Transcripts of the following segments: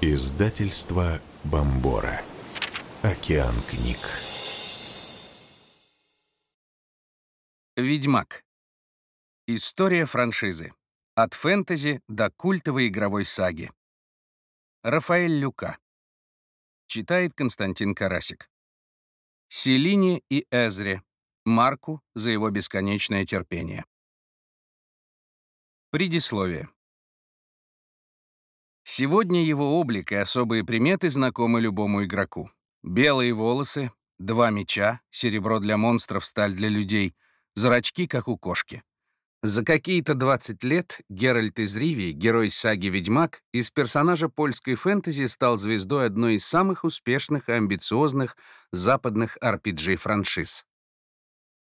Издательство Бомбора. Океан книг. Ведьмак. История франшизы. От фэнтези до культовой игровой саги. Рафаэль Люка. Читает Константин Карасик. Селине и Эзре. Марку за его бесконечное терпение. Предисловие. Сегодня его облик и особые приметы знакомы любому игроку. Белые волосы, два меча, серебро для монстров, сталь для людей, зрачки, как у кошки. За какие-то 20 лет Геральт из Ривии, герой саги «Ведьмак», из персонажа польской фэнтези стал звездой одной из самых успешных и амбициозных западных RPG-франшиз.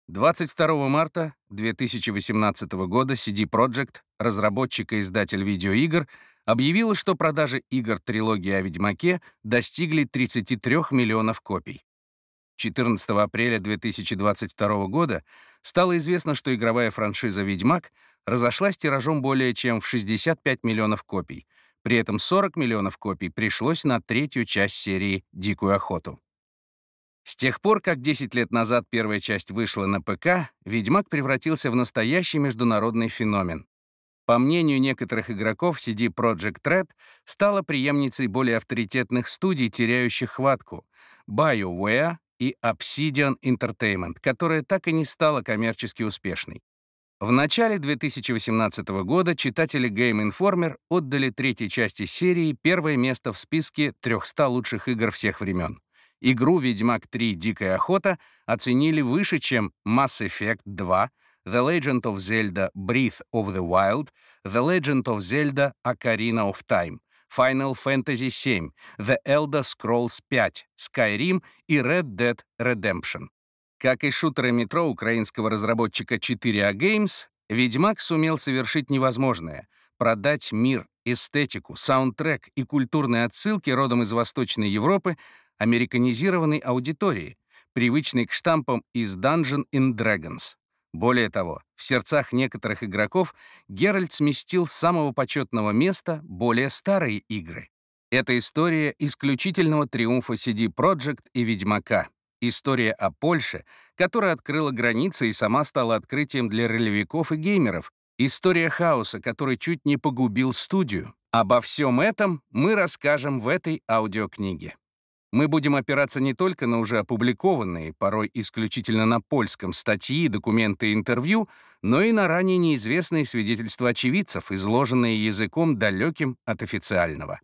22 марта 2018 года CD Projekt, разработчик и издатель видеоигр, объявила, что продажи игр трилогии о Ведьмаке достигли 33 миллионов копий. 14 апреля 2022 года стало известно, что игровая франшиза «Ведьмак» разошлась тиражом более чем в 65 миллионов копий. При этом 40 миллионов копий пришлось на третью часть серии «Дикую охоту». С тех пор, как 10 лет назад первая часть вышла на ПК, «Ведьмак» превратился в настоящий международный феномен. По мнению некоторых игроков, CD Projekt Red стала преемницей более авторитетных студий, теряющих хватку — BioWare и Obsidian Entertainment, которая так и не стала коммерчески успешной. В начале 2018 года читатели Game Informer отдали третьей части серии первое место в списке 300 лучших игр всех времен. Игру «Ведьмак 3. Дикая охота» оценили выше, чем Mass Effect 2, The Legend of Zelda Breath of the Wild, The Legend of Zelda Ocarina of Time, Final Fantasy VII, The Elder Scrolls 5, Skyrim и Red Dead Redemption. Как и шутеры метро украинского разработчика 4A Games, Ведьмак сумел совершить невозможное — продать мир, эстетику, саундтрек и культурные отсылки родом из Восточной Европы американизированной аудитории, привычной к штампам из Dungeon and Dragons. Более того, в сердцах некоторых игроков Геральт сместил с самого почетного места более старые игры. Это история исключительного триумфа CD Projekt и Ведьмака. История о Польше, которая открыла границы и сама стала открытием для ролевиков и геймеров. История хаоса, который чуть не погубил студию. Обо всем этом мы расскажем в этой аудиокниге. Мы будем опираться не только на уже опубликованные, порой исключительно на польском, статьи, документы и интервью, но и на ранее неизвестные свидетельства очевидцев, изложенные языком далеким от официального.